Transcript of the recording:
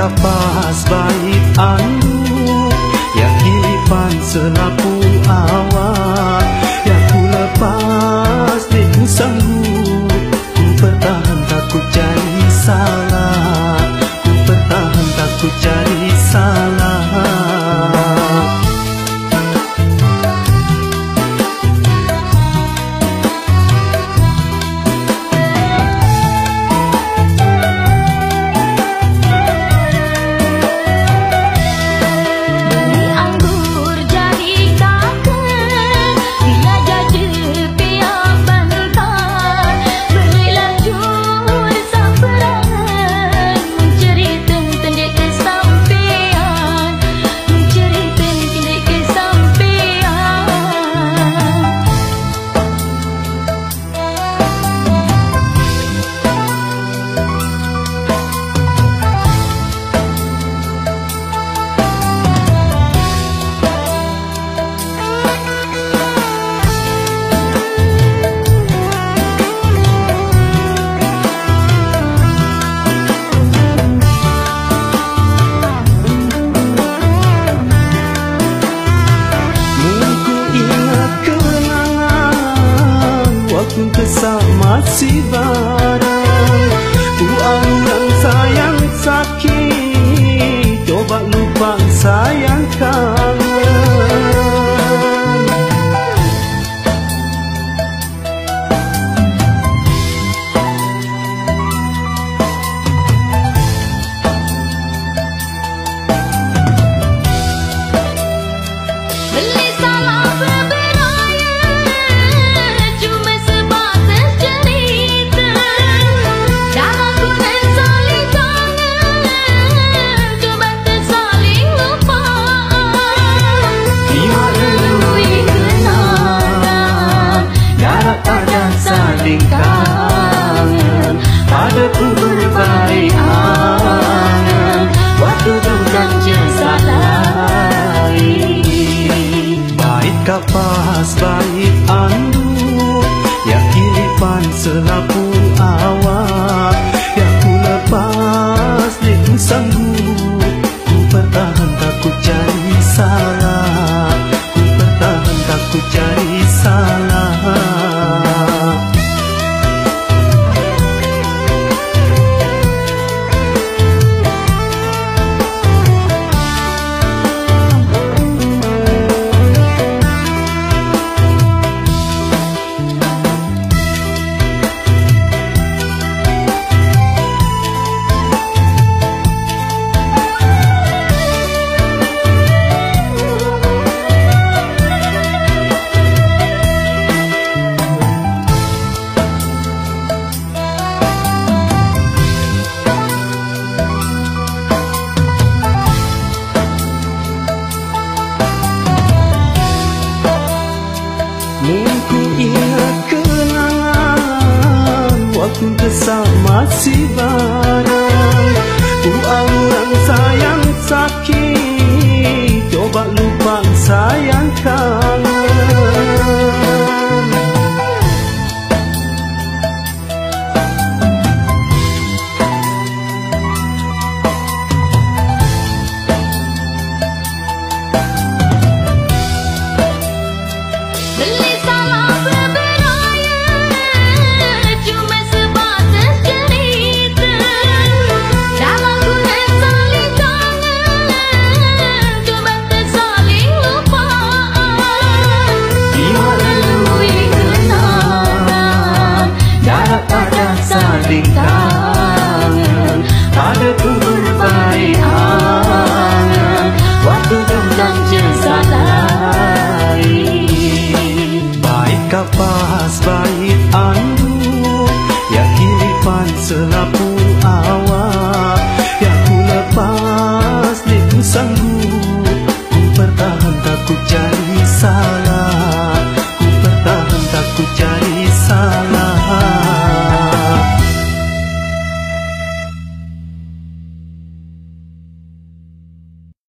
kapas baik anu yang hilipan selapu awak. Yang ku lepas di ku sanggup ku bertahan takut jadi salah. Ku bertahan takut jadi salah 萨拉 kesal masih barang Ku orang sayang sakit. Coba lupa sayang kapas baik anu yang kiripan selapu